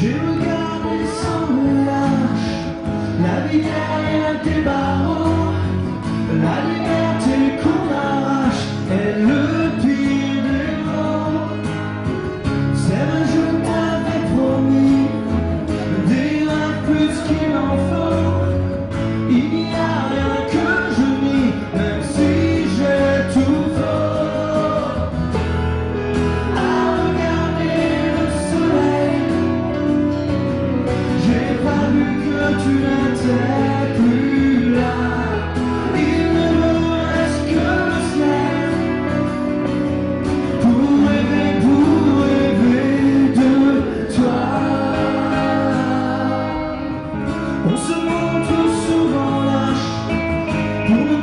fugiu. Thank you.